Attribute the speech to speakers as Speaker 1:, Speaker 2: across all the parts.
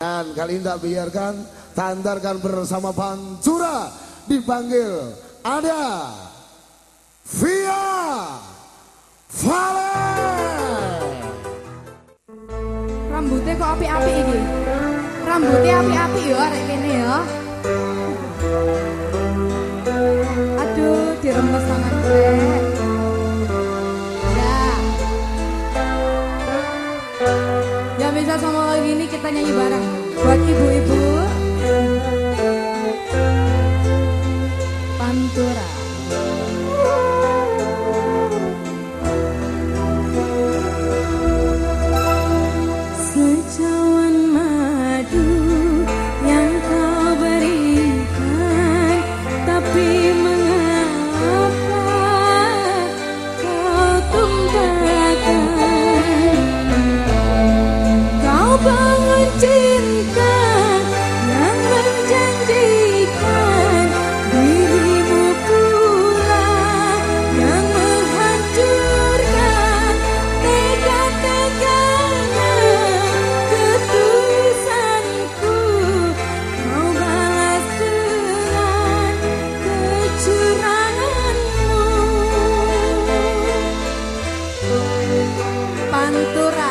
Speaker 1: Dan kali ini tak biarkan tandarkan bersama Pantura dipanggil ada Via Vale.
Speaker 2: Rambutnya kok api-api ini? Rambutnya api-api ya arek kene ya. Sama lagi ini kita nyanyi bareng buat ibu-ibu. pantura.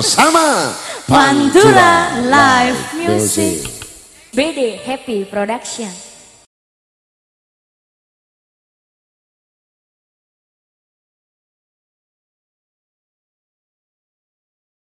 Speaker 1: Bersama
Speaker 3: Pantura Live Music.
Speaker 4: BD Happy Production